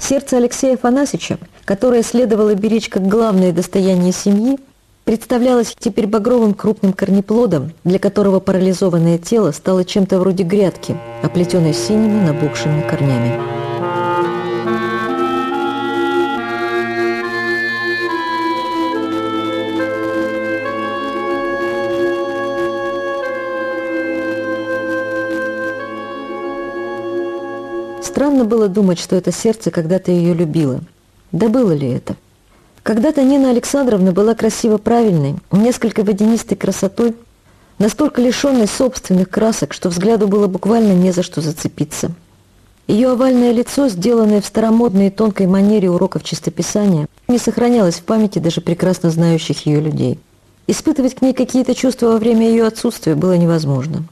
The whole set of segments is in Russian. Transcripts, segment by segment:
Сердце Алексея Афанасьевича, которое следовало беречь как главное достояние семьи, представлялось теперь багровым крупным корнеплодом, для которого парализованное тело стало чем-то вроде грядки, оплетенной синими набухшими корнями. Было думать, что это сердце когда-то ее любило. Да было ли это? Когда-то Нина Александровна была красиво правильной, несколько водянистой красотой, настолько лишенной собственных красок, что взгляду было буквально не за что зацепиться. Ее овальное лицо, сделанное в старомодной и тонкой манере уроков чистописания, не сохранялось в памяти даже прекрасно знающих ее людей. Испытывать к ней какие-то чувства во время ее отсутствия было невозможно.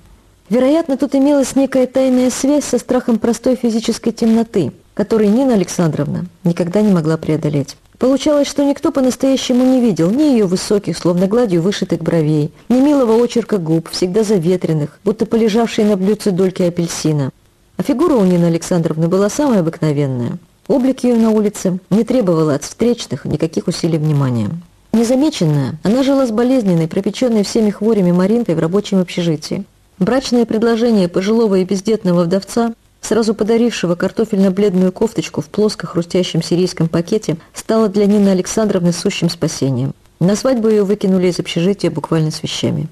Вероятно, тут имелась некая тайная связь со страхом простой физической темноты, который Нина Александровна никогда не могла преодолеть. Получалось, что никто по-настоящему не видел ни ее высоких, словно гладью вышитых бровей, ни милого очерка губ, всегда заветренных, будто полежавшие на блюдце дольки апельсина. А фигура у Нины Александровны была самая обыкновенная. Облик ее на улице не требовал от встречных никаких усилий внимания. Незамеченная, она жила с болезненной, пропеченной всеми хворями Маринкой в рабочем общежитии. Брачное предложение пожилого и бездетного вдовца сразу подарившего картофельно-бледную кофточку в плоско-хрустящем сирийском пакете, стала для Нины Александровны сущим спасением. На свадьбу ее выкинули из общежития буквально с вещами.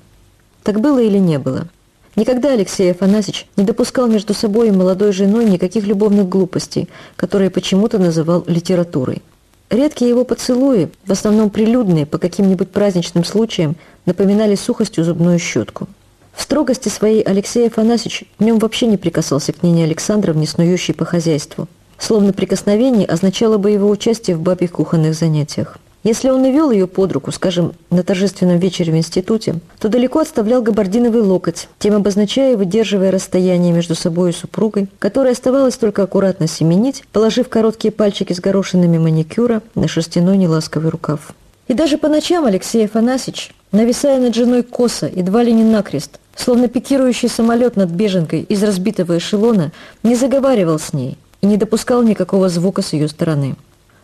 Так было или не было? Никогда Алексей Афанасьевич не допускал между собой и молодой женой никаких любовных глупостей, которые почему-то называл литературой. Редкие его поцелуи, в основном прилюдные, по каким-нибудь праздничным случаям, напоминали сухостью зубную щетку. В строгости своей Алексей Афанасьевич днем вообще не прикасался к Нине Александровне, снующей по хозяйству. Словно прикосновение означало бы его участие в бабьих кухонных занятиях. Если он и вел ее под руку, скажем, на торжественном вечере в институте, то далеко отставлял габардиновый локоть, тем обозначая и выдерживая расстояние между собой и супругой, которой оставалось только аккуратно семенить, положив короткие пальчики с горошинами маникюра на шерстяной неласковый рукав. И даже по ночам Алексей Афанасьевич, нависая над женой косо, едва ли не накрест, словно пикирующий самолет над беженкой из разбитого эшелона, не заговаривал с ней и не допускал никакого звука с ее стороны.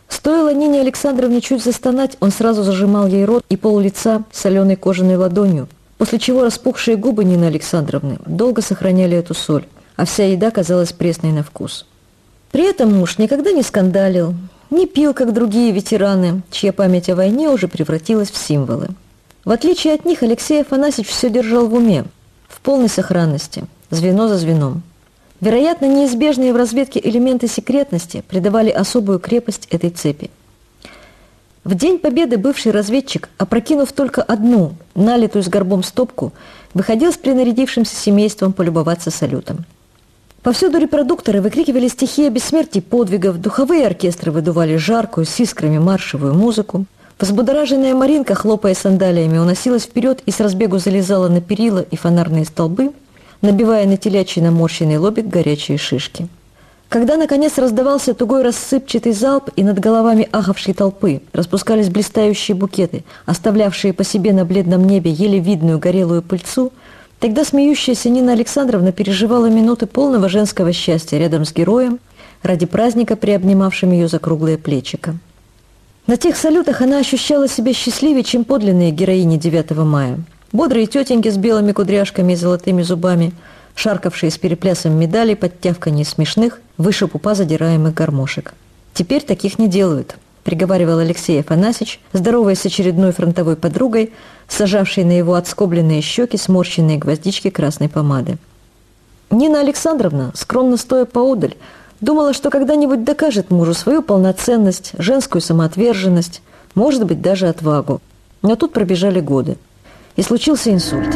Стоило Нине Александровне чуть застонать, он сразу зажимал ей рот и пол лица соленой кожаной ладонью, после чего распухшие губы Нины Александровны долго сохраняли эту соль, а вся еда казалась пресной на вкус. При этом муж никогда не скандалил, не пил, как другие ветераны, чья память о войне уже превратилась в символы. В отличие от них, Алексей Афанасьевич все держал в уме, в полной сохранности, звено за звеном. Вероятно, неизбежные в разведке элементы секретности придавали особую крепость этой цепи. В день победы бывший разведчик, опрокинув только одну, налитую с горбом стопку, выходил с принарядившимся семейством полюбоваться салютом. Повсюду репродукторы выкрикивали стихи о бессмертии подвигов, духовые оркестры выдували жаркую, с искрами маршевую музыку – Взбудораженная Маринка, хлопая сандалиями, уносилась вперед и с разбегу залезала на перила и фонарные столбы, набивая на телячий наморщенный лобик горячие шишки. Когда, наконец, раздавался тугой рассыпчатый залп, и над головами ахавшей толпы распускались блистающие букеты, оставлявшие по себе на бледном небе еле видную горелую пыльцу, тогда смеющаяся Нина Александровна переживала минуты полного женского счастья рядом с героем, ради праздника, приобнимавшим ее за круглое плечико. На тех салютах она ощущала себя счастливее, чем подлинные героини 9 мая. Бодрые тетеньки с белыми кудряшками и золотыми зубами, шаркавшие с переплясом медалей под тявканье смешных, выше пупа задираемых гармошек. «Теперь таких не делают», – приговаривал Алексей Афанасьевич, здороваясь с очередной фронтовой подругой, сажавшей на его отскобленные щеки сморщенные гвоздички красной помады. Нина Александровна, скромно стоя поодаль, Думала, что когда-нибудь докажет мужу свою полноценность, женскую самоотверженность, может быть, даже отвагу. Но тут пробежали годы. И случился инсульт.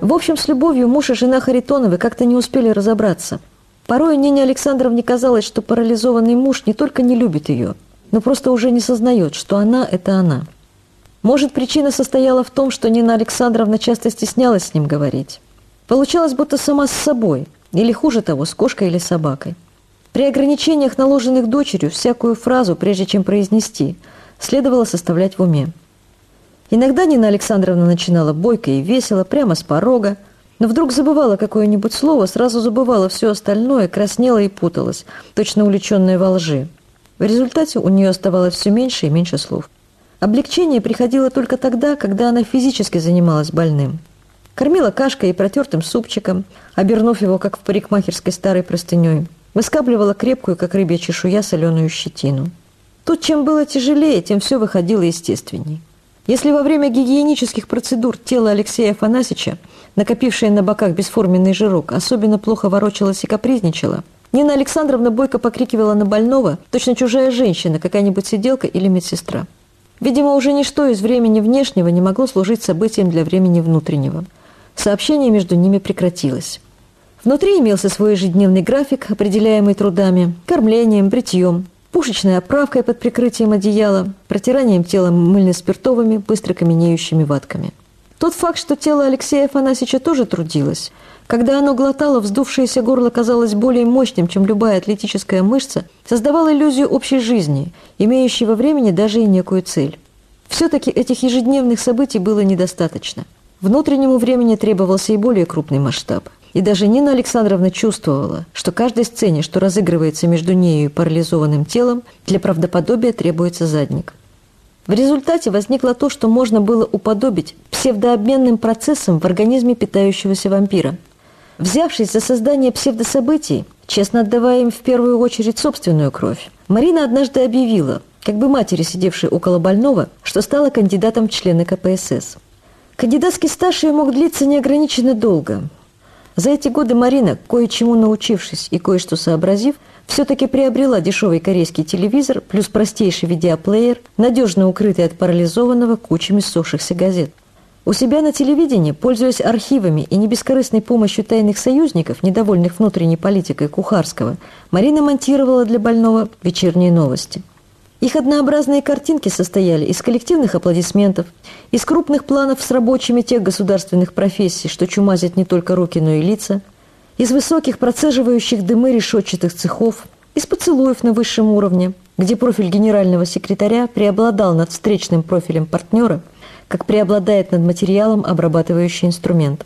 В общем, с любовью муж и жена Харитоновы как-то не успели разобраться – Порой Нине Александровне казалось, что парализованный муж не только не любит ее, но просто уже не сознает, что она – это она. Может, причина состояла в том, что Нина Александровна часто стеснялась с ним говорить. Получалось, будто сама с собой, или хуже того, с кошкой или собакой. При ограничениях, наложенных дочерью, всякую фразу, прежде чем произнести, следовало составлять в уме. Иногда Нина Александровна начинала бойко и весело, прямо с порога, но вдруг забывала какое-нибудь слово, сразу забывала все остальное, краснела и путалась, точно увлеченная во лжи. В результате у нее оставалось все меньше и меньше слов. Облегчение приходило только тогда, когда она физически занималась больным. Кормила кашкой и протертым супчиком, обернув его, как в парикмахерской старой простыней. Выскабливала крепкую, как рыбья чешуя, соленую щетину. Тут чем было тяжелее, тем все выходило естественней. Если во время гигиенических процедур тело Алексея Афанасьевича, накопившее на боках бесформенный жирок, особенно плохо ворочалось и капризничало, Нина Александровна бойко покрикивала на больного, точно чужая женщина, какая-нибудь сиделка или медсестра. Видимо, уже ничто из времени внешнего не могло служить событием для времени внутреннего. Сообщение между ними прекратилось. Внутри имелся свой ежедневный график, определяемый трудами, кормлением, бритьем, пушечной оправкой под прикрытием одеяла, протиранием тела мыльно-спиртовыми, быстро каменеющими ватками. Тот факт, что тело Алексея Афанасьевича тоже трудилось, когда оно глотало, вздувшееся горло казалось более мощным, чем любая атлетическая мышца, создавал иллюзию общей жизни, имеющей во времени даже и некую цель. Все-таки этих ежедневных событий было недостаточно. Внутреннему времени требовался и более крупный масштаб – и даже Нина Александровна чувствовала, что каждой сцене, что разыгрывается между нею и парализованным телом, для правдоподобия требуется задник. В результате возникло то, что можно было уподобить псевдообменным процессам в организме питающегося вампира. Взявшись за создание псевдособытий, честно отдавая им в первую очередь собственную кровь, Марина однажды объявила, как бы матери, сидевшей около больного, что стала кандидатом в члены КПСС. Кандидатский стаж ее мог длиться неограниченно долго – за эти годы Марина, кое-чему научившись и кое-что сообразив, все-таки приобрела дешевый корейский телевизор плюс простейший видеоплеер, надежно укрытый от парализованного кучами ссохшихся газет. У себя на телевидении, пользуясь архивами и не бескорыстной помощью тайных союзников, недовольных внутренней политикой Кухарского, Марина монтировала для больного вечерние новости – их однообразные картинки состояли из коллективных аплодисментов, из крупных планов с рабочими тех государственных профессий, что чумазят не только руки, но и лица, из высоких процеживающих дымы решетчатых цехов, из поцелуев на высшем уровне, где профиль генерального секретаря преобладал над встречным профилем партнера, как преобладает над материалом обрабатывающий инструмент.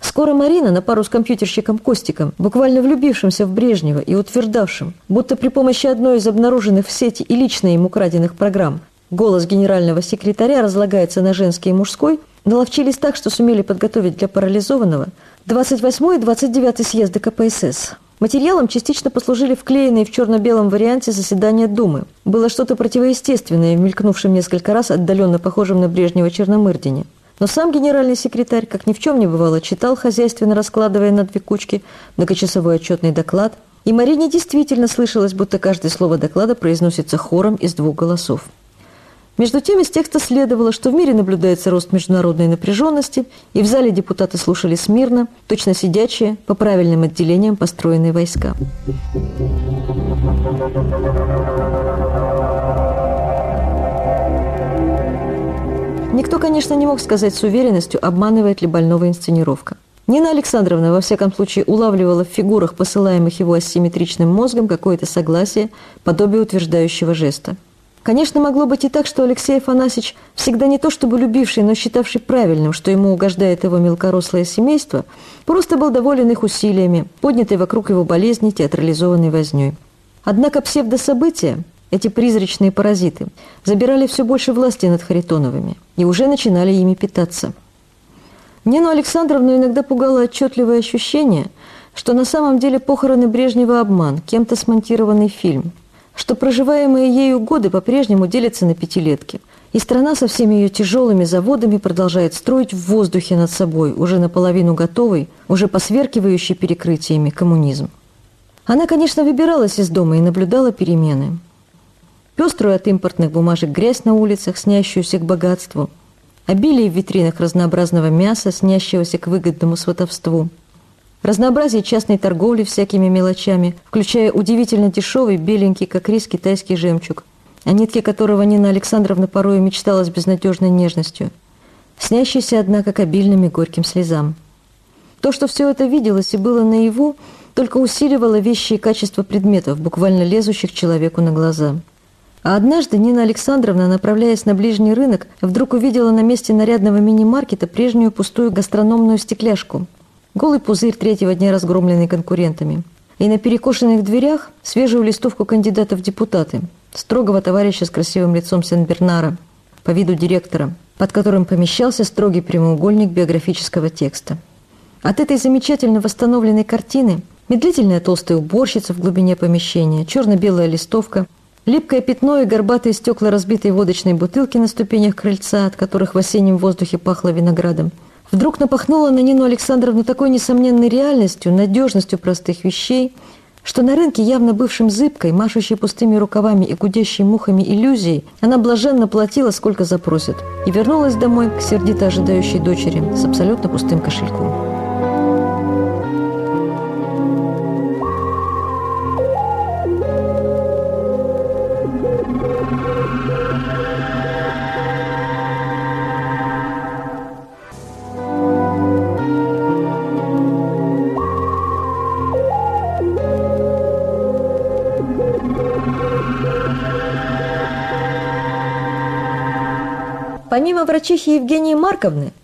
Скоро Марина на пару с компьютерщиком Костиком, буквально влюбившимся в Брежнева и утверждавшим, будто при помощи одной из обнаруженных в сети и лично им украденных программ голос генерального секретаря разлагается на женский и мужской, наловчились так, что сумели подготовить для парализованного 28 и 29 съезды КПСС. Материалом частично послужили вклеенные в черно-белом варианте заседания Думы. Было что-то противоестественное, мелькнувшим несколько раз отдаленно похожим на Брежнева Черномырдине. Но сам генеральный секретарь, как ни в чем не бывало, читал хозяйственно, раскладывая на две кучки многочасовой отчетный доклад, и Марине действительно слышалось, будто каждое слово доклада произносится хором из двух голосов. Между тем из текста следовало, что в мире наблюдается рост международной напряженности, и в зале депутаты слушали смирно, точно сидячие, по правильным отделениям построенные войска. Никто, конечно, не мог сказать с уверенностью, обманывает ли больного инсценировка. Нина Александровна, во всяком случае, улавливала в фигурах, посылаемых его асимметричным мозгом, какое-то согласие, подобие утверждающего жеста. Конечно, могло быть и так, что Алексей Афанасьевич, всегда не то чтобы любивший, но считавший правильным, что ему угождает его мелкорослое семейство, просто был доволен их усилиями, поднятой вокруг его болезни театрализованной вознёй. Однако псевдособытия, эти призрачные паразиты забирали все больше власти над Харитоновыми и уже начинали ими питаться. Нину Александровну иногда пугало отчетливое ощущение, что на самом деле похороны Брежнева обман, кем-то смонтированный фильм, что проживаемые ею годы по-прежнему делятся на пятилетки, и страна со всеми ее тяжелыми заводами продолжает строить в воздухе над собой уже наполовину готовый, уже посверкивающий перекрытиями коммунизм. Она, конечно, выбиралась из дома и наблюдала перемены – пеструю от импортных бумажек грязь на улицах, снящуюся к богатству, обилие в витринах разнообразного мяса, снящегося к выгодному сватовству, разнообразие частной торговли всякими мелочами, включая удивительно дешевый, беленький, как рис, китайский жемчуг, о нитке которого Нина Александровна порой мечтала с безнадежной нежностью, снящийся, однако, к обильным и горьким слезам. То, что все это виделось и было наяву, только усиливала вещи и качество предметов, буквально лезущих человеку на глаза. А однажды Нина Александровна, направляясь на ближний рынок, вдруг увидела на месте нарядного мини-маркета прежнюю пустую гастрономную стекляшку. Голый пузырь третьего дня, разгромленный конкурентами. И на перекошенных дверях свежую листовку кандидата в депутаты, строгого товарища с красивым лицом Сен-Бернара, по виду директора, под которым помещался строгий прямоугольник биографического текста. От этой замечательно восстановленной картины медлительная толстая уборщица в глубине помещения, черно-белая листовка – Липкое пятно и горбатые стекла разбитой водочной бутылки на ступенях крыльца, от которых в осеннем воздухе пахло виноградом, вдруг напахнуло на Нину Александровну такой несомненной реальностью, надежностью простых вещей, что на рынке, явно бывшим зыбкой, машущей пустыми рукавами и гудящей мухами иллюзией, она блаженно платила, сколько запросит, и вернулась домой к сердито ожидающей дочери с абсолютно пустым кошельком. Помимо врачихи Евгении Марковны,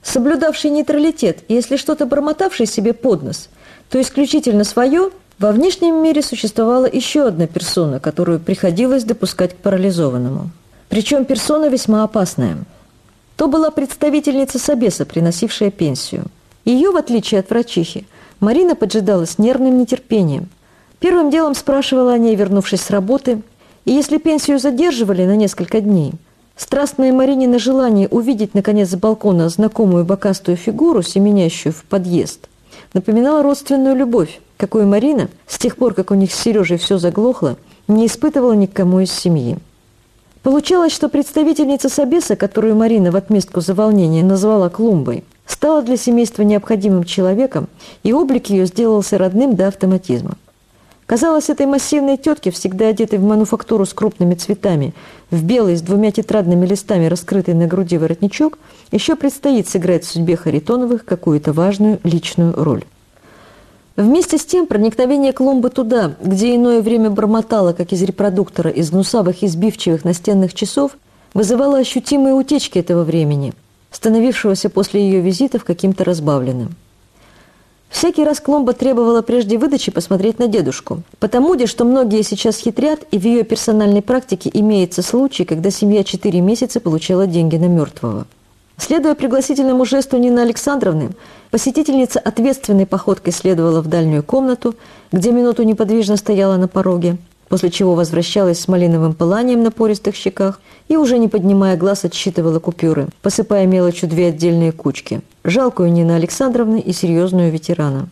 соблюдавшей нейтралитет и если что-то бормотавшей себе под нос, то исключительно свое, во внешнем мире существовала еще одна персона, которую приходилось допускать к парализованному. Причем персона весьма опасная. То была представительница Собеса, приносившая пенсию. Ее, в отличие от врачихи, Марина поджидала с нервным нетерпением. Первым делом спрашивала о ней, вернувшись с работы, и если пенсию задерживали на несколько дней – Страстное Маринина желание увидеть, наконец, с балкона знакомую бокастую фигуру, семенящую в подъезд, напоминало родственную любовь, какую Марина, с тех пор, как у них с Сережей все заглохло, не испытывала никому из семьи. Получалось, что представительница Собеса, которую Марина в отместку за волнение назвала Клумбой, стала для семейства необходимым человеком, и облик ее сделался родным до автоматизма. Казалось, этой массивной тетке, всегда одетой в мануфактуру с крупными цветами, в белый с двумя тетрадными листами, раскрытый на груди воротничок, еще предстоит сыграть в судьбе Харитоновых какую-то важную личную роль. Вместе с тем проникновение клумбы туда, где иное время бормотало, как из репродуктора, из гнусавых и сбивчивых настенных часов, вызывало ощутимые утечки этого времени, становившегося после ее визитов каким-то разбавленным. Всякий раз Кломба требовала прежде выдачи посмотреть на дедушку. Потому де, что многие сейчас хитрят, и в ее персональной практике имеется случай, когда семья четыре месяца получала деньги на мертвого. Следуя пригласительному жесту Нины Александровны, посетительница ответственной походкой следовала в дальнюю комнату, где минуту неподвижно стояла на пороге – после чего возвращалась с малиновым пыланием на пористых щеках и, уже не поднимая глаз, отсчитывала купюры, посыпая мелочью две отдельные кучки – жалкую Нины Александровны и серьезную ветерана.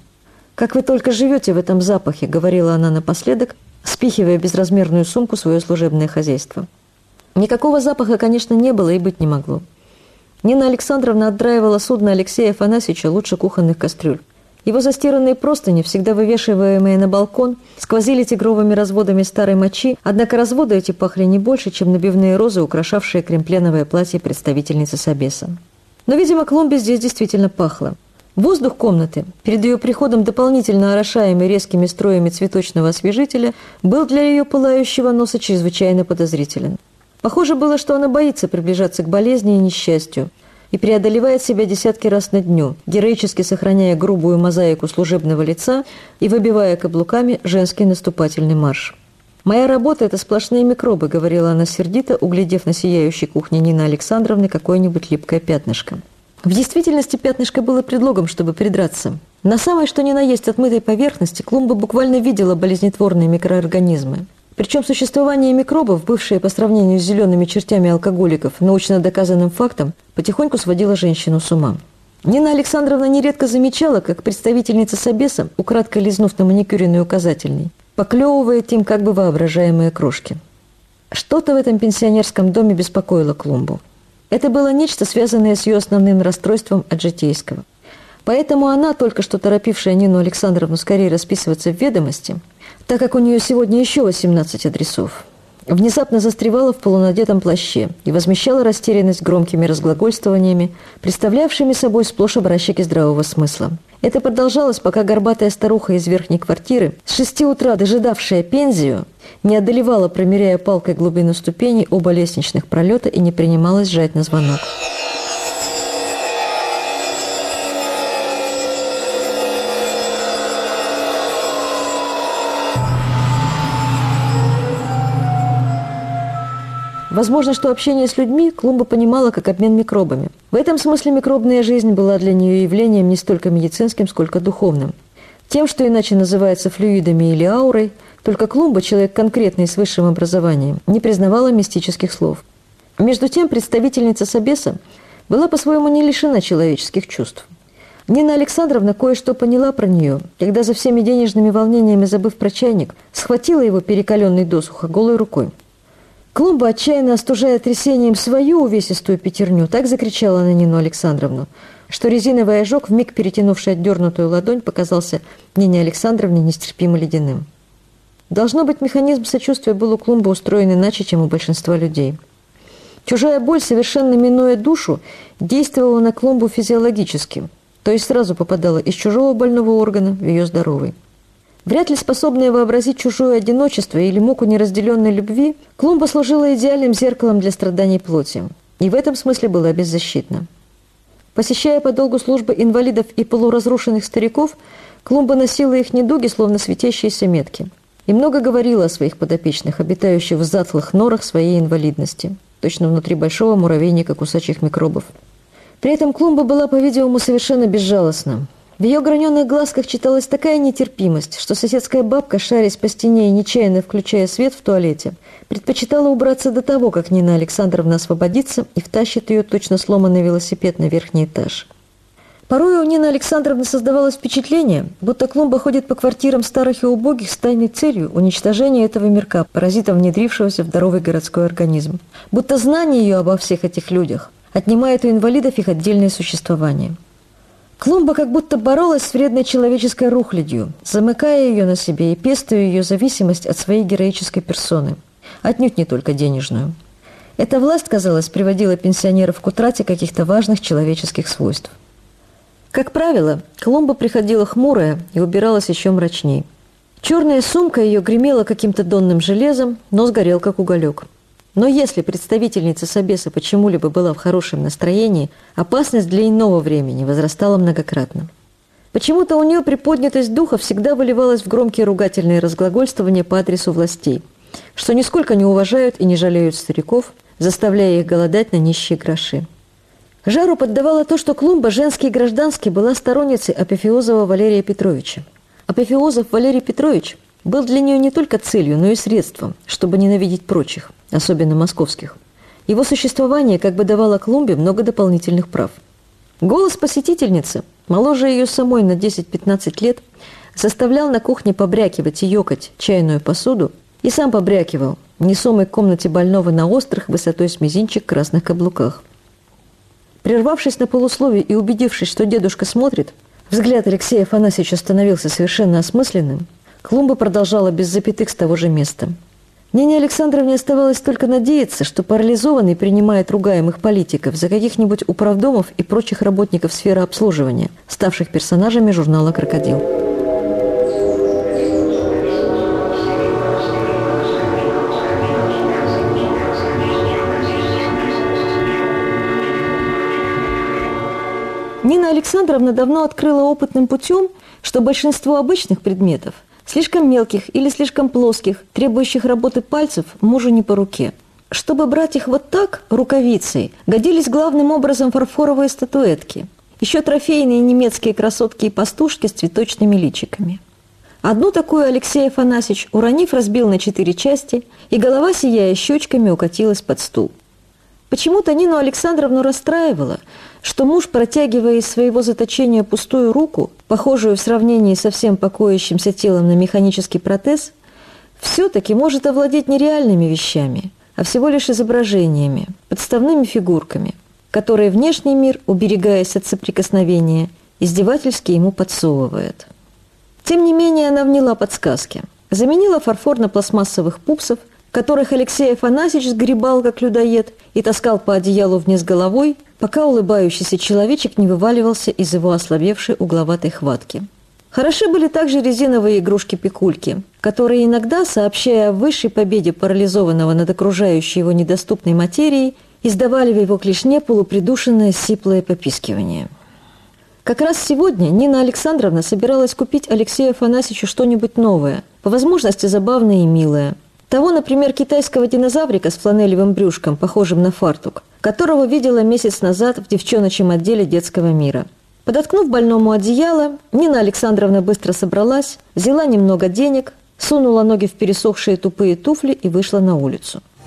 «Как вы только живете в этом запахе», – говорила она напоследок, спихивая безразмерную сумку свое служебное хозяйство. Никакого запаха, конечно, не было и быть не могло. Нина Александровна отдраивала судно Алексея Афанасьевича лучше кухонных кастрюль. Его застиранные простыни, всегда вывешиваемые на балкон, сквозили тигровыми разводами старой мочи, однако разводы эти пахли не больше, чем набивные розы, украшавшие кремпленовое платье представительницы Собеса. Но, видимо, клумбе здесь действительно пахло. Воздух комнаты, перед ее приходом дополнительно орошаемый резкими строями цветочного освежителя, был для ее пылающего носа чрезвычайно подозрителен. Похоже было, что она боится приближаться к болезни и несчастью, и преодолевает себя десятки раз на дню, героически сохраняя грубую мозаику служебного лица и выбивая каблуками женский наступательный марш. «Моя работа – это сплошные микробы», – говорила она сердито, углядев на сияющей кухне Нины Александровны какое-нибудь липкое пятнышко. В действительности пятнышко было предлогом, чтобы придраться. На самой что ни на есть отмытой поверхности Клумба буквально видела болезнетворные микроорганизмы. Причем существование микробов, бывшее по сравнению с зелеными чертями алкоголиков научно доказанным фактом, потихоньку сводило женщину с ума. Нина Александровна нередко замечала, как представительница Собеса, украдкой лизнув на маникюренный указательный, поклевывает им как бы воображаемые крошки. Что-то в этом пенсионерском доме беспокоило Клумбу. Это было нечто, связанное с ее основным расстройством от житейского. Поэтому она, только что торопившая Нину Александровну скорее расписываться в ведомости – так как у нее сегодня еще 18 адресов. Внезапно застревала в полунадетом плаще и возмещала растерянность громкими разглагольствованиями, представлявшими собой сплошь образчики здравого смысла. Это продолжалось, пока горбатая старуха из верхней квартиры, с шести утра дожидавшая пензию, не одолевала, промеряя палкой глубину ступеней оба лестничных пролета и не принималась жать на звонок. Возможно, что общение с людьми Клумба понимала как обмен микробами. В этом смысле микробная жизнь была для нее явлением не столько медицинским, сколько духовным. Тем, что иначе называется флюидами или аурой, только Клумба, человек конкретный с высшим образованием, не признавала мистических слов. Между тем, представительница Собеса была по-своему не лишена человеческих чувств. Нина Александровна кое-что поняла про нее, когда за всеми денежными волнениями, забыв про чайник, схватила его перекаленный досуха голой рукой. Клумба, отчаянно остужая трясением свою увесистую пятерню, так закричала на Нину Александровну, что резиновый ожог, вмиг перетянувший отдернутую ладонь, показался Нине Александровне нестерпимо ледяным. Должно быть, механизм сочувствия был у Клумбы устроен иначе, чем у большинства людей. Чужая боль, совершенно минуя душу, действовала на Клумбу физиологически, то есть сразу попадала из чужого больного органа в ее здоровый. Вряд ли способная вообразить чужое одиночество или муку неразделенной любви, Клумба служила идеальным зеркалом для страданий плоти. И в этом смысле была беззащитна. Посещая по долгу службы инвалидов и полуразрушенных стариков, Клумба носила их недуги, словно светящиеся метки. И много говорила о своих подопечных, обитающих в затлых норах своей инвалидности, точно внутри большого муравейника кусачих микробов. При этом Клумба была, по-видимому, совершенно безжалостна. В ее граненых глазках читалась такая нетерпимость, что соседская бабка, шарясь по стене и нечаянно включая свет в туалете, предпочитала убраться до того, как Нина Александровна освободится и втащит ее точно сломанный велосипед на верхний этаж. Порой у Нины Александровны создавалось впечатление, будто Клумба ходит по квартирам старых и убогих с тайной целью уничтожения этого мирка, паразита, внедрившегося в здоровый городской организм. Будто знание ее обо всех этих людях отнимает у инвалидов их отдельное существование – Клумба как будто боролась с вредной человеческой рухлядью, замыкая ее на себе и пестуя ее зависимость от своей героической персоны. Отнюдь не только денежную. Эта власть, казалось, приводила пенсионеров к утрате каких-то важных человеческих свойств. Как правило, Клумба приходила хмурая и убиралась еще мрачней. Черная сумка ее гремела каким-то донным железом, но сгорел как уголек. Но если представительница Собеса почему-либо была в хорошем настроении, опасность для иного времени возрастала многократно. Почему-то у нее приподнятость духа всегда выливалась в громкие ругательные разглагольствования по адресу властей, что нисколько не уважают и не жалеют стариков, заставляя их голодать на нищие гроши. Жару поддавало то, что Клумба, женский и гражданский, была сторонницей Апофеозова Валерия Петровича. Апофеозов Валерий Петрович был для нее не только целью, но и средством, чтобы ненавидеть прочих особенно московских. Его существование как бы давало Клумбе много дополнительных прав. Голос посетительницы, моложе ее самой на 10-15 лет, заставлял на кухне побрякивать и ёкать чайную посуду и сам побрякивал в несомой комнате больного на острых высотой с мизинчик красных каблуках. Прервавшись на полусловие и убедившись, что дедушка смотрит, взгляд Алексея Афанасьевича становился совершенно осмысленным, Клумба продолжала без запятых с того же места – Нине Александровне оставалось только надеяться, что парализованный принимает ругаемых политиков за каких-нибудь управдомов и прочих работников сферы обслуживания, ставших персонажами журнала «Крокодил». Нина Александровна давно открыла опытным путем, что большинство обычных предметов – Слишком мелких или слишком плоских, требующих работы пальцев, мужу не по руке. Чтобы брать их вот так, рукавицей, годились главным образом фарфоровые статуэтки. Еще трофейные немецкие красотки и пастушки с цветочными личиками. Одну такую Алексей Афанасьевич, уронив, разбил на четыре части, и голова, сияя щечками, укатилась под стул. Почему-то Нину Александровну расстраивало, что муж, протягивая из своего заточения пустую руку, похожую в сравнении со всем покоящимся телом на механический протез, все-таки может овладеть не реальными вещами, а всего лишь изображениями, подставными фигурками, которые внешний мир, уберегаясь от соприкосновения, издевательски ему подсовывает. Тем не менее, она вняла подсказки. Заменила фарфор на пластмассовых пупсов, которых Алексей Афанасьевич сгребал, как людоед, и таскал по одеялу вниз головой, пока улыбающийся человечек не вываливался из его ослабевшей угловатой хватки. Хороши были также резиновые игрушки-пикульки, которые иногда, сообщая о высшей победе парализованного над окружающей его недоступной материей, издавали в его клешне полупридушенное сиплое попискивание. Как раз сегодня Нина Александровна собиралась купить Алексею Афанасьевичу что-нибудь новое, по возможности забавное и милое. Того, например, китайского динозаврика с фланелевым брюшком, похожим на фартук, которого видела месяц назад в девчоночьем отделе детского мира. Подоткнув больному одеяло, Нина Александровна быстро собралась, взяла немного денег, сунула ноги в пересохшие тупые туфли и вышла на улицу.